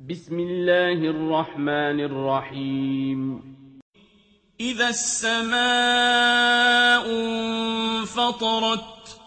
بسم الله الرحمن الرحيم. إذا السماء انفطرت